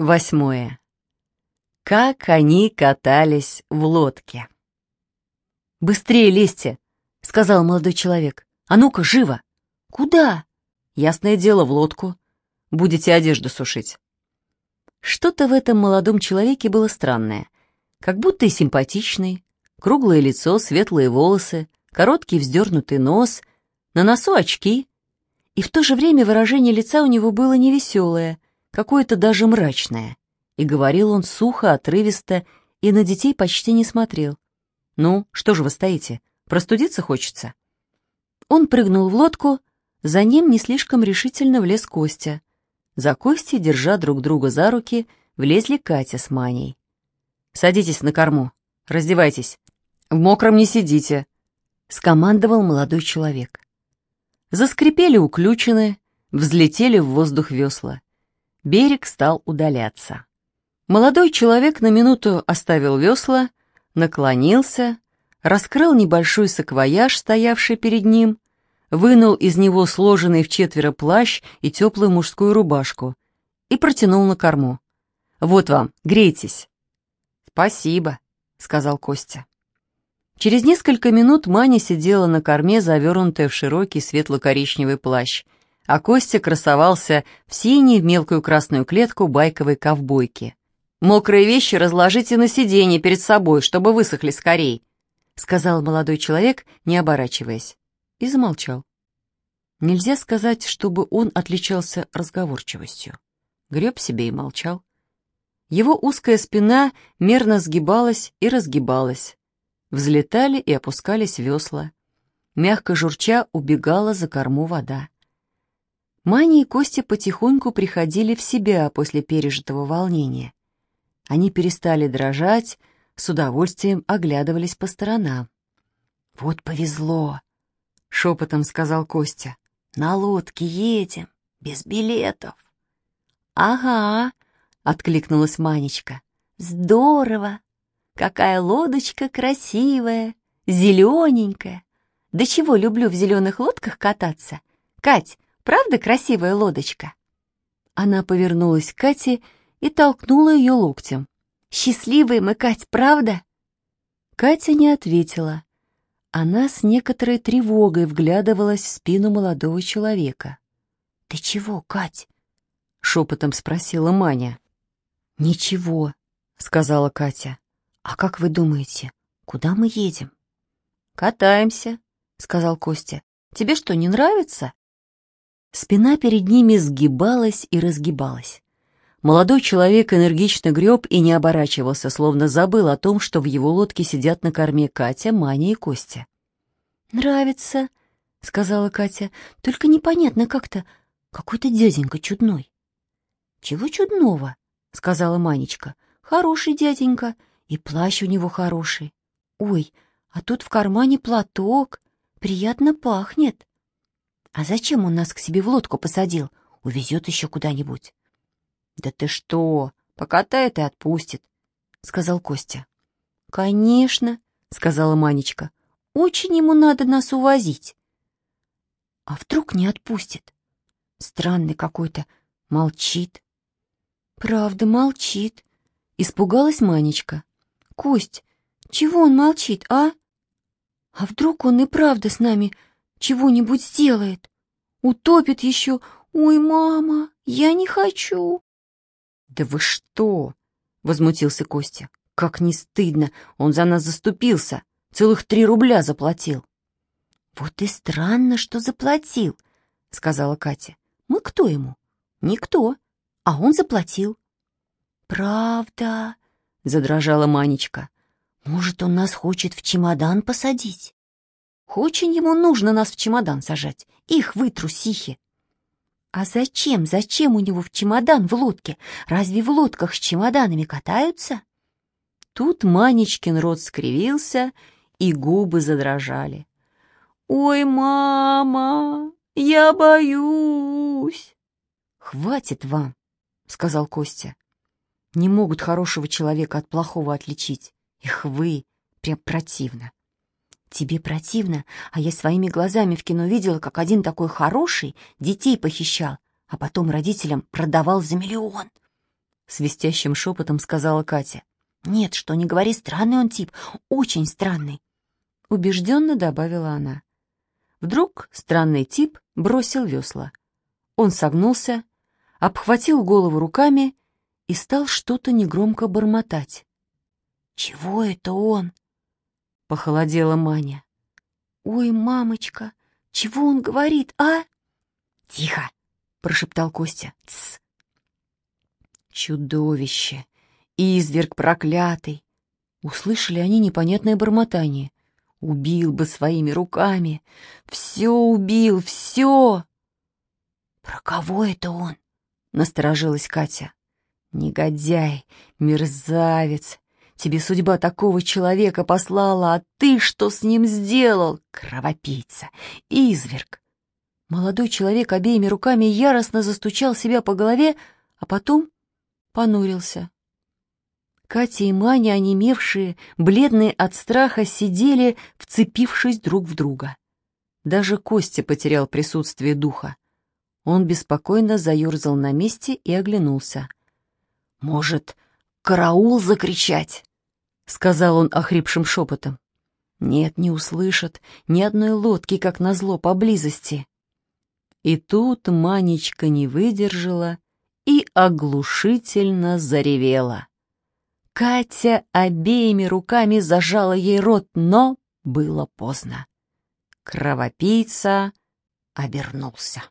Восьмое. Как они катались в лодке. «Быстрее лезьте!» — сказал молодой человек. «А ну-ка, живо!» «Куда?» «Ясное дело, в лодку. Будете одежду сушить». Что-то в этом молодом человеке было странное. Как будто и симпатичный. Круглое лицо, светлые волосы, короткий вздернутый нос, на носу очки. И в то же время выражение лица у него было невеселое, какое-то даже мрачное. И говорил он сухо, отрывисто, и на детей почти не смотрел. «Ну, что же вы стоите? Простудиться хочется?» Он прыгнул в лодку, за ним не слишком решительно влез Костя. За Костей, держа друг друга за руки, влезли Катя с Маней. «Садитесь на корму, раздевайтесь. В мокром не сидите», — скомандовал молодой человек. Заскрипели уключены, взлетели в воздух весла. Берег стал удаляться. Молодой человек на минуту оставил весла, наклонился, раскрыл небольшой саквояж, стоявший перед ним, вынул из него сложенный в четверо плащ и теплую мужскую рубашку и протянул на корму. «Вот вам, грейтесь». «Спасибо», — сказал Костя. Через несколько минут Маня сидела на корме, завернутая в широкий светло-коричневый плащ, а Костя красовался в синей в мелкую красную клетку байковой ковбойки. «Мокрые вещи разложите на сиденье перед собой, чтобы высохли скорей», — сказал молодой человек, не оборачиваясь и замолчал. Нельзя сказать, чтобы он отличался разговорчивостью. Греб себе и молчал. Его узкая спина мерно сгибалась и разгибалась. Взлетали и опускались весла. Мягко журча убегала за корму вода. Маня и Костя потихоньку приходили в себя после пережитого волнения. Они перестали дрожать, с удовольствием оглядывались по сторонам. «Вот повезло!» — шепотом сказал Костя. «На лодке едем, без билетов». «Ага», — откликнулась Манечка. «Здорово! Какая лодочка красивая, зелененькая. Да чего люблю в зеленых лодках кататься. Кать, правда красивая лодочка?» Она повернулась к Кате и толкнула ее локтем. «Счастливые мы, Кать, правда?» Катя не ответила. Она с некоторой тревогой вглядывалась в спину молодого человека. «Ты чего, Кать?» — шепотом спросила Маня. «Ничего», — сказала Катя. «А как вы думаете, куда мы едем?» «Катаемся», — сказал Костя. «Тебе что, не нравится?» Спина перед ними сгибалась и разгибалась. Молодой человек энергично греб и не оборачивался, словно забыл о том, что в его лодке сидят на корме Катя, Маня и Костя. «Нравится», — сказала Катя, — «только непонятно как-то, какой-то дяденька чудной». «Чего чудного?» — сказала Манечка. «Хороший дяденька, и плащ у него хороший. Ой, а тут в кармане платок, приятно пахнет. А зачем он нас к себе в лодку посадил? Увезет еще куда-нибудь». «Да ты что, покатает и отпустит», — сказал Костя. «Конечно», — сказала Манечка. «Очень ему надо нас увозить». «А вдруг не отпустит? Странный какой-то, молчит». «Правда, молчит», — испугалась Манечка. «Кость, чего он молчит, а? А вдруг он и правда с нами чего-нибудь сделает? Утопит еще? Ой, мама, я не хочу!» «Да вы что?» — возмутился Костя. «Как не стыдно! Он за нас заступился! Целых три рубля заплатил!» «Вот и странно, что заплатил!» — сказала Катя. «Мы кто ему?» «Никто. А он заплатил». «Правда?» — задрожала Манечка. «Может, он нас хочет в чемодан посадить?» «Очень ему нужно нас в чемодан сажать. Их вы, трусихи!» А зачем, зачем у него в чемодан в лодке? Разве в лодках с чемоданами катаются? Тут Манечкин рот скривился, и губы задрожали. «Ой, мама, я боюсь!» «Хватит вам!» — сказал Костя. «Не могут хорошего человека от плохого отличить. Их вы, прям противно!» Тебе противно, а я своими глазами в кино видела, как один такой хороший детей похищал, а потом родителям продавал за миллион. свистящим шепотом сказала Катя. «Нет, что не говори, странный он тип, очень странный», — убежденно добавила она. Вдруг странный тип бросил весла. Он согнулся, обхватил голову руками и стал что-то негромко бормотать. «Чего это он?» — похолодела Маня. «Ой, мамочка, чего он говорит, а?» «Тихо!» — прошептал Костя. «Тсс!» «Чудовище! Изверг проклятый!» Услышали они непонятное бормотание. «Убил бы своими руками! Все убил, все!» «Про кого это он?» — насторожилась Катя. «Негодяй, мерзавец! Тебе судьба такого человека послала, а ты что с ним сделал? Кровопийца, изверг!» Молодой человек обеими руками яростно застучал себя по голове, а потом понурился. Катя и Маня, онемевшие, бледные от страха, сидели, вцепившись друг в друга. Даже Костя потерял присутствие духа. Он беспокойно заерзал на месте и оглянулся. «Может, караул закричать?» — сказал он охрипшим шепотом. «Нет, не услышат ни одной лодки, как назло, поблизости». И тут Манечка не выдержала и оглушительно заревела. Катя обеими руками зажала ей рот, но было поздно. Кровопийца обернулся.